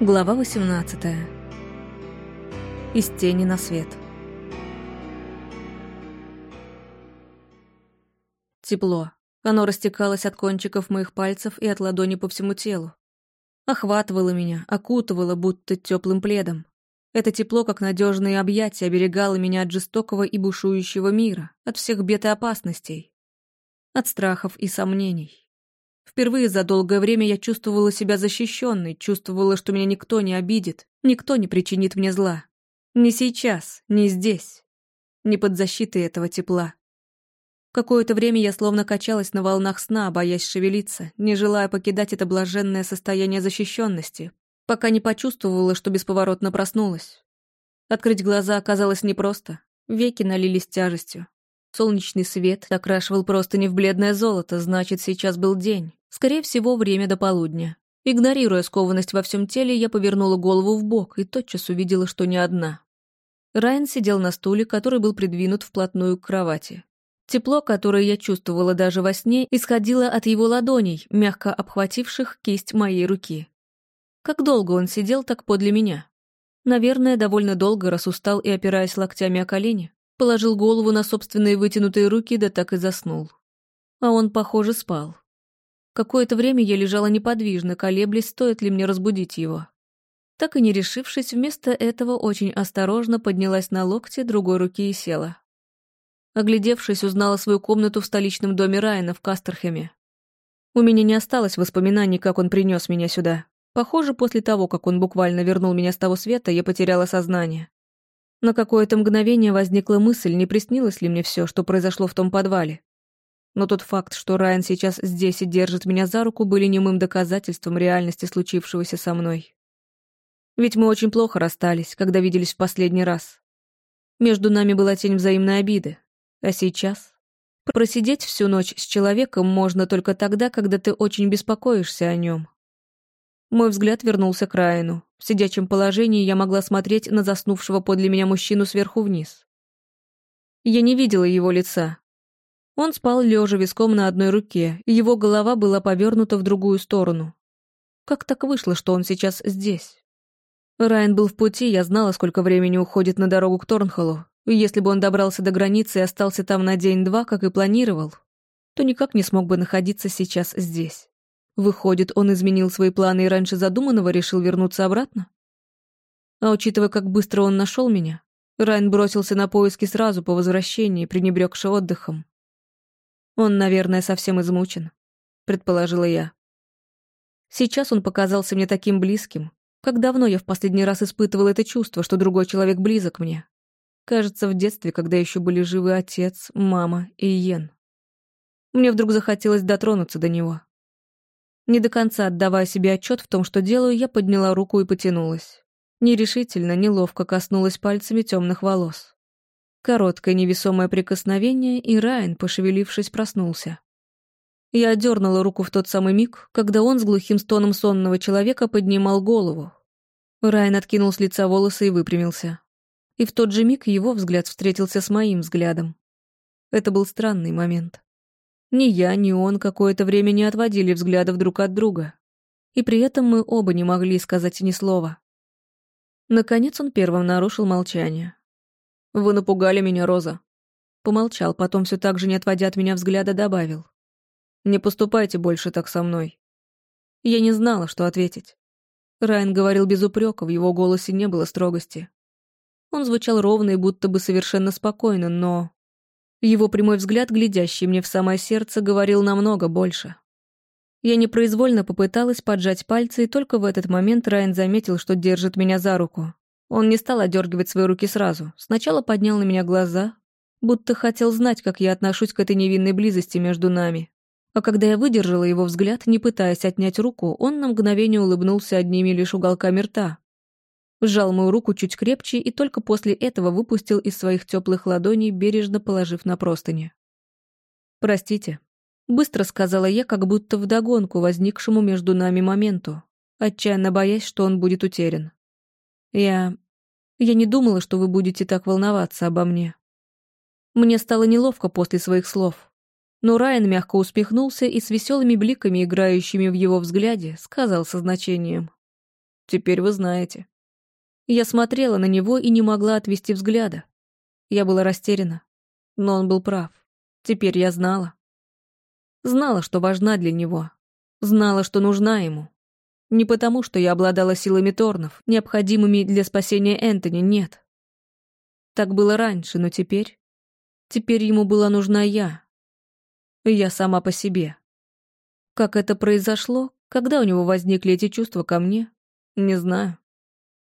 Глава 18. Из тени на свет. Тепло. Оно растекалось от кончиков моих пальцев и от ладони по всему телу. Охватывало меня, окутывало будто теплым пледом. Это тепло, как надежные объятия, оберегало меня от жестокого и бушующего мира, от всех бед и опасностей, от страхов и сомнений. Впервые за долгое время я чувствовала себя защищенной, чувствовала, что меня никто не обидит, никто не причинит мне зла. Не сейчас, не здесь, не под защитой этого тепла. Какое-то время я словно качалась на волнах сна, боясь шевелиться, не желая покидать это блаженное состояние защищенности, пока не почувствовала, что бесповоротно проснулась. Открыть глаза оказалось непросто, веки налились тяжестью. Солнечный свет окрашивал просто не в бледное золото, значит, сейчас был день. Скорее всего, время до полудня. Игнорируя скованность во всем теле, я повернула голову в бок и тотчас увидела, что не одна. Райан сидел на стуле, который был придвинут вплотную к кровати. Тепло, которое я чувствовала даже во сне, исходило от его ладоней, мягко обхвативших кисть моей руки. Как долго он сидел так подле меня? Наверное, довольно долго, раз устал и, опираясь локтями о колени, положил голову на собственные вытянутые руки, да так и заснул. А он, похоже, спал. Какое-то время я лежала неподвижно, колеблясь, стоит ли мне разбудить его. Так и не решившись, вместо этого очень осторожно поднялась на локте другой руки и села. Оглядевшись, узнала свою комнату в столичном доме Райана в Кастерхеме. У меня не осталось воспоминаний, как он принес меня сюда. Похоже, после того, как он буквально вернул меня с того света, я потеряла сознание. На какое-то мгновение возникла мысль, не приснилось ли мне все, что произошло в том подвале. Но тот факт, что Райан сейчас здесь и держит меня за руку, были немым доказательством реальности случившегося со мной. Ведь мы очень плохо расстались, когда виделись в последний раз. Между нами была тень взаимной обиды. А сейчас? Просидеть всю ночь с человеком можно только тогда, когда ты очень беспокоишься о нем. Мой взгляд вернулся к Райану. В сидячем положении я могла смотреть на заснувшего подле меня мужчину сверху вниз. Я не видела его лица, он спал лежа виском на одной руке, и его голова была повернута в другую сторону. Как так вышло, что он сейчас здесь? Райан был в пути, я знала, сколько времени уходит на дорогу к Торнхоллу, и если бы он добрался до границы и остался там на день-два, как и планировал, то никак не смог бы находиться сейчас здесь. Выходит, он изменил свои планы и раньше задуманного решил вернуться обратно? А учитывая, как быстро он нашел меня, Райан бросился на поиски сразу по возвращении, пренебрегши отдыхом. Он, наверное, совсем измучен, предположила я. Сейчас он показался мне таким близким. Как давно я в последний раз испытывала это чувство, что другой человек близок мне. Кажется, в детстве, когда еще были живы отец, мама и Йен. Мне вдруг захотелось дотронуться до него. Не до конца отдавая себе отчет в том, что делаю, я подняла руку и потянулась. Нерешительно, неловко коснулась пальцами темных волос. Короткое невесомое прикосновение, и Райан, пошевелившись, проснулся. Я дернула руку в тот самый миг, когда он с глухим стоном сонного человека поднимал голову. Райан откинул с лица волосы и выпрямился. И в тот же миг его взгляд встретился с моим взглядом. Это был странный момент. Ни я, ни он какое-то время не отводили взглядов друг от друга. И при этом мы оба не могли сказать ни слова. Наконец он первым нарушил молчание. «Вы напугали меня, Роза». Помолчал, потом все так же, не отводя от меня взгляда, добавил. «Не поступайте больше так со мной». Я не знала, что ответить. Райан говорил без упрека, в его голосе не было строгости. Он звучал ровно и будто бы совершенно спокойно, но... Его прямой взгляд, глядящий мне в самое сердце, говорил намного больше. Я непроизвольно попыталась поджать пальцы, и только в этот момент Райан заметил, что держит меня за руку. Он не стал одергивать свои руки сразу. Сначала поднял на меня глаза, будто хотел знать, как я отношусь к этой невинной близости между нами. А когда я выдержала его взгляд, не пытаясь отнять руку, он на мгновение улыбнулся одними лишь уголками рта. Сжал мою руку чуть крепче и только после этого выпустил из своих теплых ладоней, бережно положив на простыни. «Простите», — быстро сказала я, как будто вдогонку возникшему между нами моменту, отчаянно боясь, что он будет утерян. Я... Я не думала, что вы будете так волноваться обо мне. Мне стало неловко после своих слов. Но Райан мягко успехнулся и с веселыми бликами, играющими в его взгляде, сказал со значением. Теперь вы знаете. Я смотрела на него и не могла отвести взгляда. Я была растеряна. Но он был прав. Теперь я знала. Знала, что важна для него. Знала, что нужна ему. Не потому, что я обладала силами Торнов, необходимыми для спасения Энтони, нет. Так было раньше, но теперь... Теперь ему была нужна я. Я сама по себе. Как это произошло, когда у него возникли эти чувства ко мне, не знаю.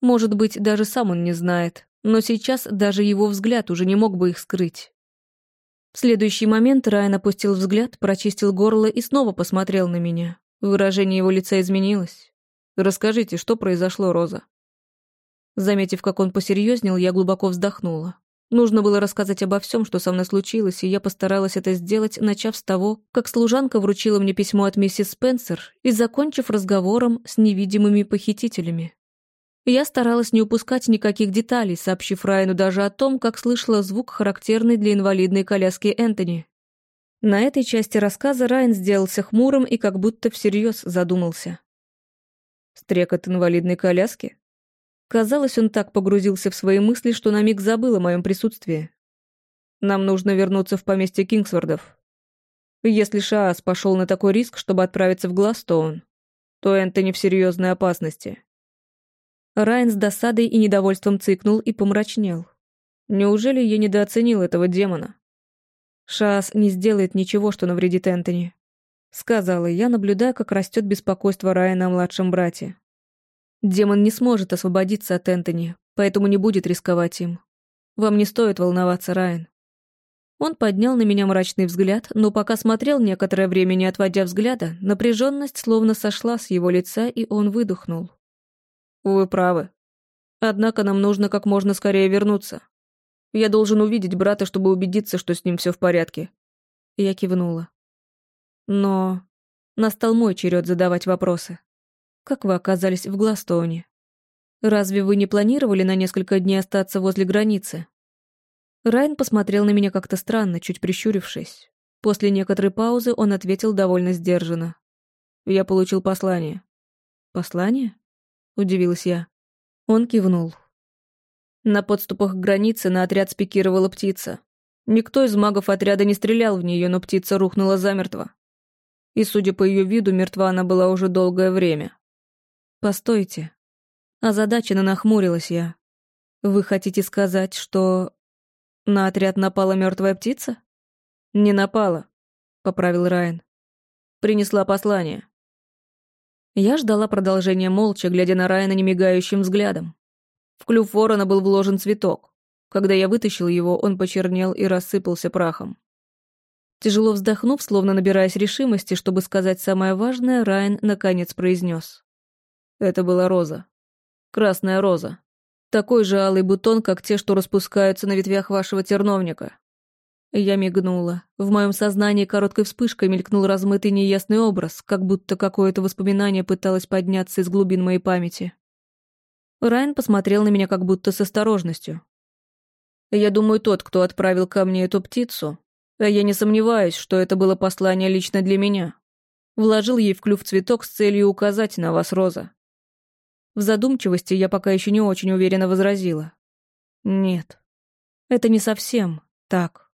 Может быть, даже сам он не знает, но сейчас даже его взгляд уже не мог бы их скрыть. В следующий момент Райан опустил взгляд, прочистил горло и снова посмотрел на меня. Выражение его лица изменилось. «Расскажите, что произошло, Роза?» Заметив, как он посерьезнел, я глубоко вздохнула. Нужно было рассказать обо всем, что со мной случилось, и я постаралась это сделать, начав с того, как служанка вручила мне письмо от миссис Спенсер и закончив разговором с невидимыми похитителями. Я старалась не упускать никаких деталей, сообщив Райану даже о том, как слышала звук, характерный для инвалидной коляски Энтони. На этой части рассказа Райан сделался хмурым и как будто всерьез задумался. «Стрекот инвалидной коляски?» Казалось, он так погрузился в свои мысли, что на миг забыл о моем присутствии. «Нам нужно вернуться в поместье Кингсвордов. Если Шаас пошел на такой риск, чтобы отправиться в Гластоун, то Энтони в серьезной опасности». Райан с досадой и недовольством цыкнул и помрачнел. Неужели я недооценил этого демона? Шаас не сделает ничего, что навредит Энтони. Сказала я, наблюдая, как растет беспокойство Райана о младшем брате. Демон не сможет освободиться от Энтони, поэтому не будет рисковать им. Вам не стоит волноваться, Райан. Он поднял на меня мрачный взгляд, но пока смотрел некоторое время, не отводя взгляда, напряженность словно сошла с его лица, и он выдохнул. «Вы правы. Однако нам нужно как можно скорее вернуться. Я должен увидеть брата, чтобы убедиться, что с ним все в порядке». Я кивнула. Но настал мой черед задавать вопросы. Как вы оказались в Гластоуне? Разве вы не планировали на несколько дней остаться возле границы? Райан посмотрел на меня как-то странно, чуть прищурившись. После некоторой паузы он ответил довольно сдержанно. «Я получил послание». «Послание?» — удивилась я. Он кивнул. На подступах к границе на отряд спикировала птица. Никто из магов отряда не стрелял в нее, но птица рухнула замертво. И, судя по ее виду, мертва она была уже долгое время. «Постойте». Озадаченно нахмурилась я. «Вы хотите сказать, что на отряд напала мертвая птица?» «Не напала», — поправил Райан. «Принесла послание». Я ждала продолжения молча, глядя на Райана немигающим взглядом. В клюв ворона был вложен цветок. Когда я вытащил его, он почернел и рассыпался прахом. Тяжело вздохнув, словно набираясь решимости, чтобы сказать самое важное, Райан наконец произнес. Это была роза. Красная роза. Такой же алый бутон, как те, что распускаются на ветвях вашего терновника. Я мигнула. В моем сознании короткой вспышкой мелькнул размытый неясный образ, как будто какое-то воспоминание пыталось подняться из глубин моей памяти. Райан посмотрел на меня как будто с осторожностью. «Я думаю, тот, кто отправил ко мне эту птицу, а я не сомневаюсь, что это было послание лично для меня, вложил ей в клюв цветок с целью указать на вас, Роза. В задумчивости я пока еще не очень уверенно возразила. Нет, это не совсем так.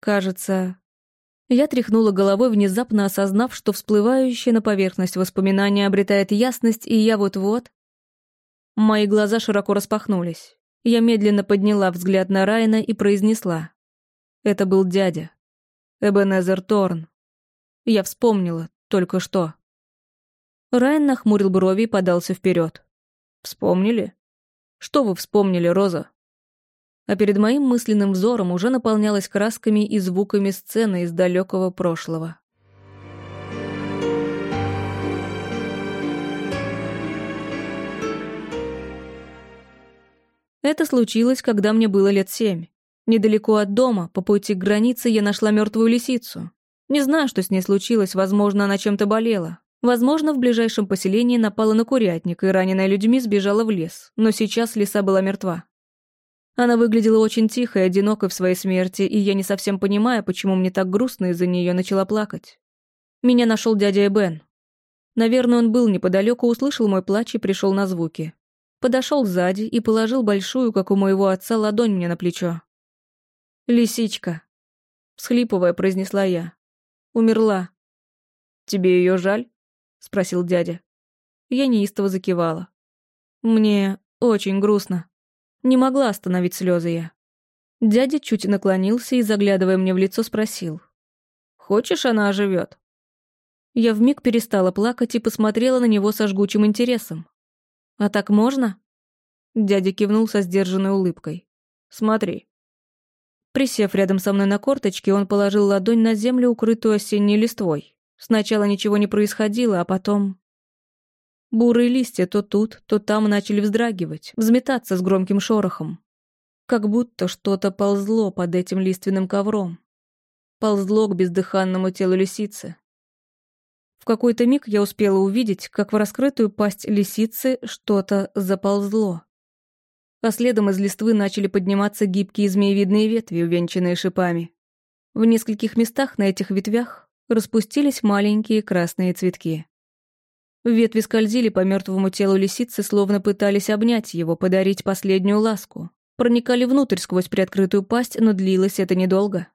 Кажется... Я тряхнула головой, внезапно осознав, что всплывающая на поверхность воспоминания обретает ясность, и я вот-вот... Мои глаза широко распахнулись. Я медленно подняла взгляд на Райана и произнесла. Это был дядя. Эбенезер Торн. Я вспомнила, только что. Райан нахмурил брови и подался вперед. Вспомнили? Что вы вспомнили, Роза? А перед моим мысленным взором уже наполнялась красками и звуками сцены из далекого прошлого. Это случилось, когда мне было лет семь. Недалеко от дома, по пути к границе, я нашла мертвую лисицу. Не знаю, что с ней случилось, возможно, она чем-то болела. Возможно, в ближайшем поселении напала на курятник, и раненая людьми сбежала в лес, но сейчас лиса была мертва. Она выглядела очень тихо и одинокой в своей смерти, и я не совсем понимая, почему мне так грустно из-за нее начала плакать. Меня нашел дядя Эбен. Наверное, он был неподалеку, услышал мой плач и пришел на звуки. Подошел сзади и положил большую, как у моего отца, ладонь мне на плечо. «Лисичка», — всхлипывая, произнесла я. «Умерла». «Тебе ее жаль?» — спросил дядя. Я неистово закивала. «Мне очень грустно. Не могла остановить слезы я». Дядя чуть наклонился и, заглядывая мне в лицо, спросил. «Хочешь, она оживет?» Я вмиг перестала плакать и посмотрела на него со жгучим интересом. «А так можно?» Дядя кивнул со сдержанной улыбкой. «Смотри». Присев рядом со мной на корточке, он положил ладонь на землю, укрытую осенней листвой. Сначала ничего не происходило, а потом... Бурые листья то тут, то там начали вздрагивать, взметаться с громким шорохом. Как будто что-то ползло под этим лиственным ковром. Ползло к бездыханному телу лисицы. В какой-то миг я успела увидеть, как в раскрытую пасть лисицы что-то заползло. А следом из листвы начали подниматься гибкие змеевидные ветви, увенчанные шипами. В нескольких местах на этих ветвях распустились маленькие красные цветки. Ветви скользили по мертвому телу лисицы, словно пытались обнять его, подарить последнюю ласку. Проникали внутрь сквозь приоткрытую пасть, но длилось это недолго.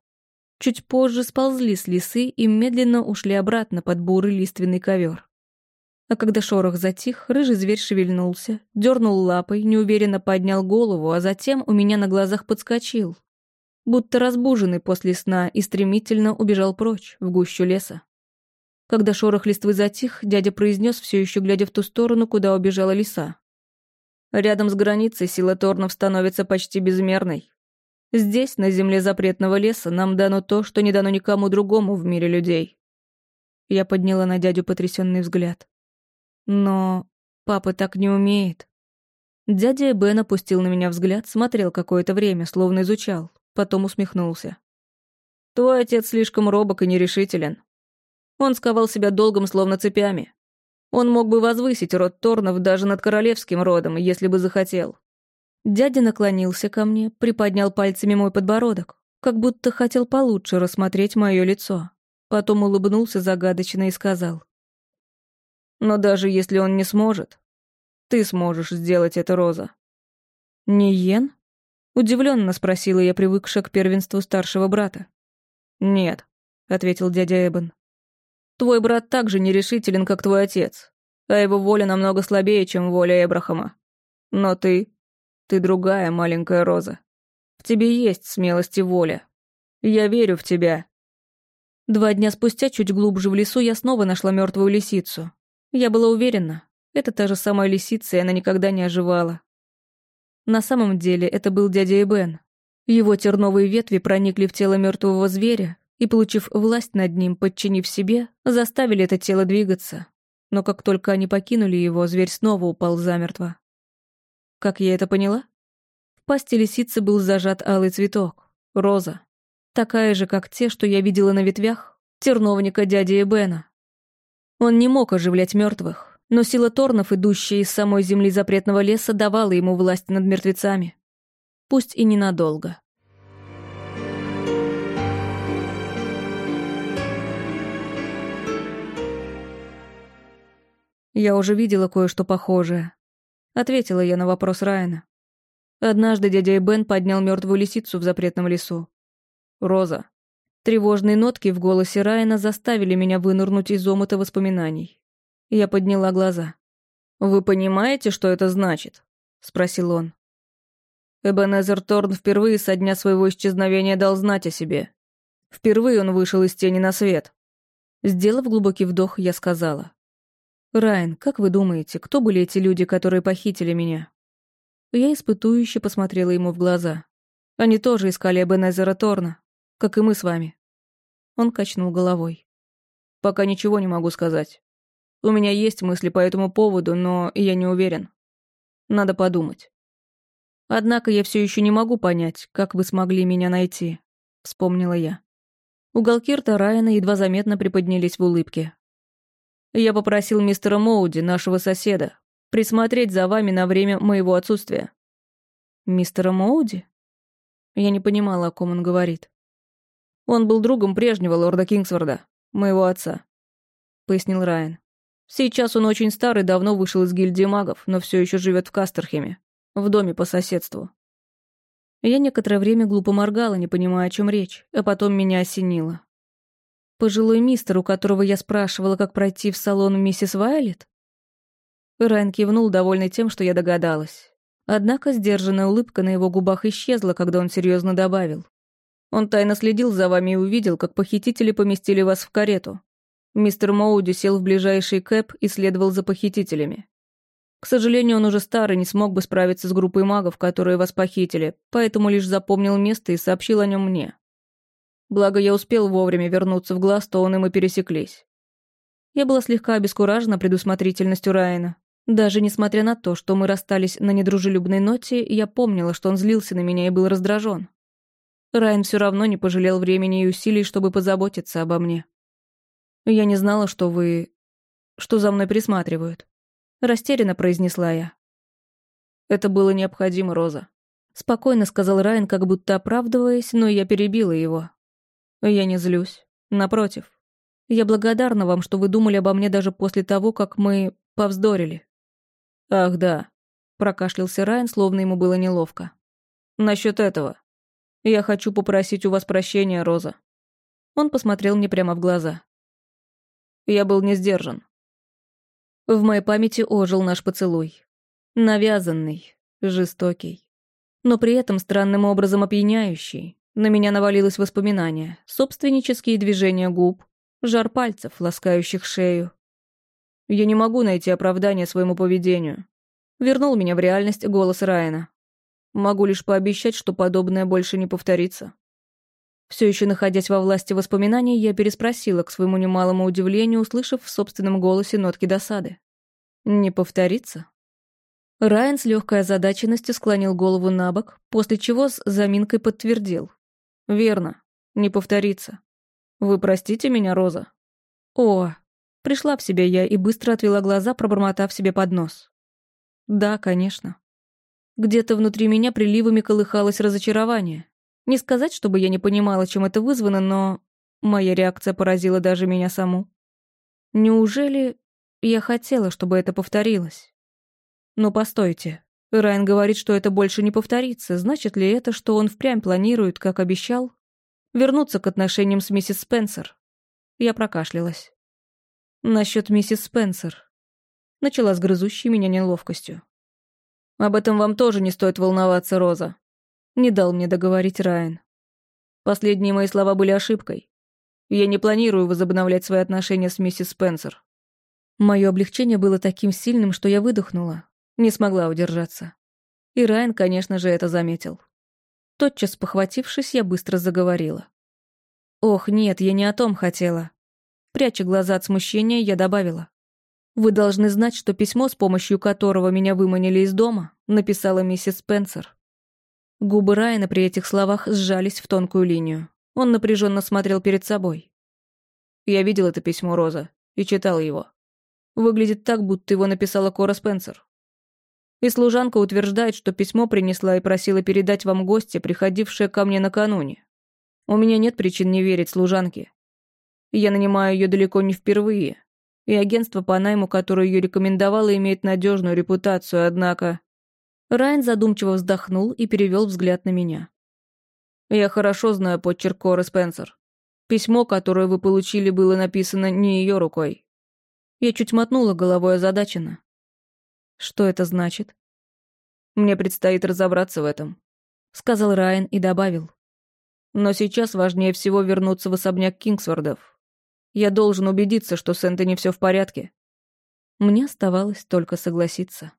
Чуть позже сползли с лисы и медленно ушли обратно под бурый лиственный ковер. А когда шорох затих, рыжий зверь шевельнулся, дернул лапой, неуверенно поднял голову, а затем у меня на глазах подскочил, будто разбуженный после сна и стремительно убежал прочь, в гущу леса. Когда шорох листвы затих, дядя произнес, все еще глядя в ту сторону, куда убежала лиса. Рядом с границей сила Торнов становится почти безмерной. Здесь, на земле запретного леса, нам дано то, что не дано никому другому в мире людей. Я подняла на дядю потрясенный взгляд. Но папа так не умеет. Дядя Бен опустил на меня взгляд, смотрел какое-то время, словно изучал, потом усмехнулся. Твой отец слишком робок и нерешителен. Он сковал себя долгом, словно цепями. Он мог бы возвысить род Торнов даже над королевским родом, если бы захотел. Дядя наклонился ко мне, приподнял пальцами мой подбородок, как будто хотел получше рассмотреть мое лицо. Потом улыбнулся загадочно и сказал. «Но даже если он не сможет, ты сможешь сделать это, Роза». «Не Йен?» — удивленно спросила я, привыкшая к первенству старшего брата. «Нет», — ответил дядя Эбен. «Твой брат так же нерешителен, как твой отец, а его воля намного слабее, чем воля Эбрахама. Но ты ты другая, маленькая Роза. В тебе есть смелость и воля. Я верю в тебя». Два дня спустя, чуть глубже в лесу, я снова нашла мертвую лисицу. Я была уверена, это та же самая лисица, и она никогда не оживала. На самом деле, это был дядя Эбен. Его терновые ветви проникли в тело мертвого зверя и, получив власть над ним, подчинив себе, заставили это тело двигаться. Но как только они покинули его, зверь снова упал замертво. Как я это поняла? В пасти лисицы был зажат алый цветок, роза. Такая же, как те, что я видела на ветвях терновника дяди Эбена. Он не мог оживлять мертвых, но сила торнов, идущая из самой земли запретного леса, давала ему власть над мертвецами. Пусть и ненадолго. Я уже видела кое-что похожее. Ответила я на вопрос Райана. Однажды дядя Бен поднял мертвую лисицу в запретном лесу. Роза. Тревожные нотки в голосе Райана заставили меня вынырнуть из омута воспоминаний. Я подняла глаза. «Вы понимаете, что это значит?» — спросил он. Эбенезер Торн впервые со дня своего исчезновения дал знать о себе. Впервые он вышел из тени на свет. Сделав глубокий вдох, я сказала. «Райан, как вы думаете, кто были эти люди, которые похитили меня?» Я испытующе посмотрела ему в глаза. Они тоже искали Эбенезера Торна, как и мы с вами. Он качнул головой. «Пока ничего не могу сказать. У меня есть мысли по этому поводу, но я не уверен. Надо подумать. Однако я все еще не могу понять, как вы смогли меня найти», — вспомнила я. Уголки рта Райана едва заметно приподнялись в улыбке. Я попросил мистера Моуди, нашего соседа, присмотреть за вами на время моего отсутствия». «Мистера Моуди?» Я не понимала, о ком он говорит. «Он был другом прежнего лорда Кингсворда, моего отца», — пояснил Райан. Сейчас он очень старый, давно вышел из гильдии магов, но все еще живет в Кастерхеме, в доме по соседству. Я некоторое время глупо моргала, не понимая, о чем речь, а потом меня осенило. Пожилой мистер, у которого я спрашивала, как пройти в салон миссис Вайлет? Райан кивнул, довольный тем, что я догадалась. Однако сдержанная улыбка на его губах исчезла, когда он серьезно добавил. Он тайно следил за вами и увидел, как похитители поместили вас в карету. Мистер Моуди сел в ближайший кэп и следовал за похитителями. К сожалению, он уже старый, не смог бы справиться с группой магов, которые вас похитили, поэтому лишь запомнил место и сообщил о нем мне. Благо, я успел вовремя вернуться в глаз, то он и мы пересеклись. Я была слегка обескуражена предусмотрительностью Райана. Даже несмотря на то, что мы расстались на недружелюбной ноте, я помнила, что он злился на меня и был раздражен. Райан все равно не пожалел времени и усилий, чтобы позаботиться обо мне. «Я не знала, что вы... что за мной присматривают», — растерянно произнесла я. «Это было необходимо, Роза», — спокойно сказал Райан, как будто оправдываясь, но я перебила его. «Я не злюсь. Напротив. Я благодарна вам, что вы думали обо мне даже после того, как мы повздорили». «Ах, да», — прокашлялся Райан, словно ему было неловко. «Насчет этого. Я хочу попросить у вас прощения, Роза». Он посмотрел мне прямо в глаза. Я был не сдержан. В моей памяти ожил наш поцелуй. Навязанный, жестокий. Но при этом странным образом опьяняющий. На меня навалилось воспоминание, собственнические движения губ, жар пальцев, ласкающих шею. Я не могу найти оправдание своему поведению. Вернул меня в реальность голос Райана. Могу лишь пообещать, что подобное больше не повторится. Все еще находясь во власти воспоминаний, я переспросила, к своему немалому удивлению, услышав в собственном голосе нотки досады. «Не повторится?» Райан с легкой озадаченностью склонил голову на бок, после чего с заминкой подтвердил. «Верно. Не повторится. Вы простите меня, Роза?» «О!» Пришла в себя я и быстро отвела глаза, пробормотав себе под нос. «Да, конечно». Где-то внутри меня приливами колыхалось разочарование. Не сказать, чтобы я не понимала, чем это вызвано, но моя реакция поразила даже меня саму. Неужели я хотела, чтобы это повторилось? Но постойте. Райан говорит, что это больше не повторится. Значит ли это, что он впрямь планирует, как обещал, вернуться к отношениям с миссис Спенсер? Я прокашлялась. Насчет миссис Спенсер. Начала с грызущей меня неловкостью. Об этом вам тоже не стоит волноваться, Роза. Не дал мне договорить Райан. Последние мои слова были ошибкой. Я не планирую возобновлять свои отношения с миссис Спенсер. Мое облегчение было таким сильным, что я выдохнула. Не смогла удержаться. И Райан, конечно же, это заметил. Тотчас похватившись, я быстро заговорила. «Ох, нет, я не о том хотела». Пряча глаза от смущения, я добавила. «Вы должны знать, что письмо, с помощью которого меня выманили из дома, написала миссис Спенсер. Губы Райана при этих словах сжались в тонкую линию. Он напряженно смотрел перед собой. Я видел это письмо Роза и читал его. Выглядит так, будто его написала Кора Спенсер. И служанка утверждает, что письмо принесла и просила передать вам гости, приходившие ко мне накануне. У меня нет причин не верить служанке. Я нанимаю ее далеко не впервые, и агентство по найму, которое ее рекомендовало, имеет надежную репутацию, однако... Райан задумчиво вздохнул и перевел взгляд на меня. «Я хорошо знаю почерк Коры Спенсер. Письмо, которое вы получили, было написано не ее рукой». Я чуть мотнула головой озадаченно. «Что это значит?» «Мне предстоит разобраться в этом», — сказал Райан и добавил. «Но сейчас важнее всего вернуться в особняк Кингсвордов. Я должен убедиться, что с Энтони все в порядке». Мне оставалось только согласиться.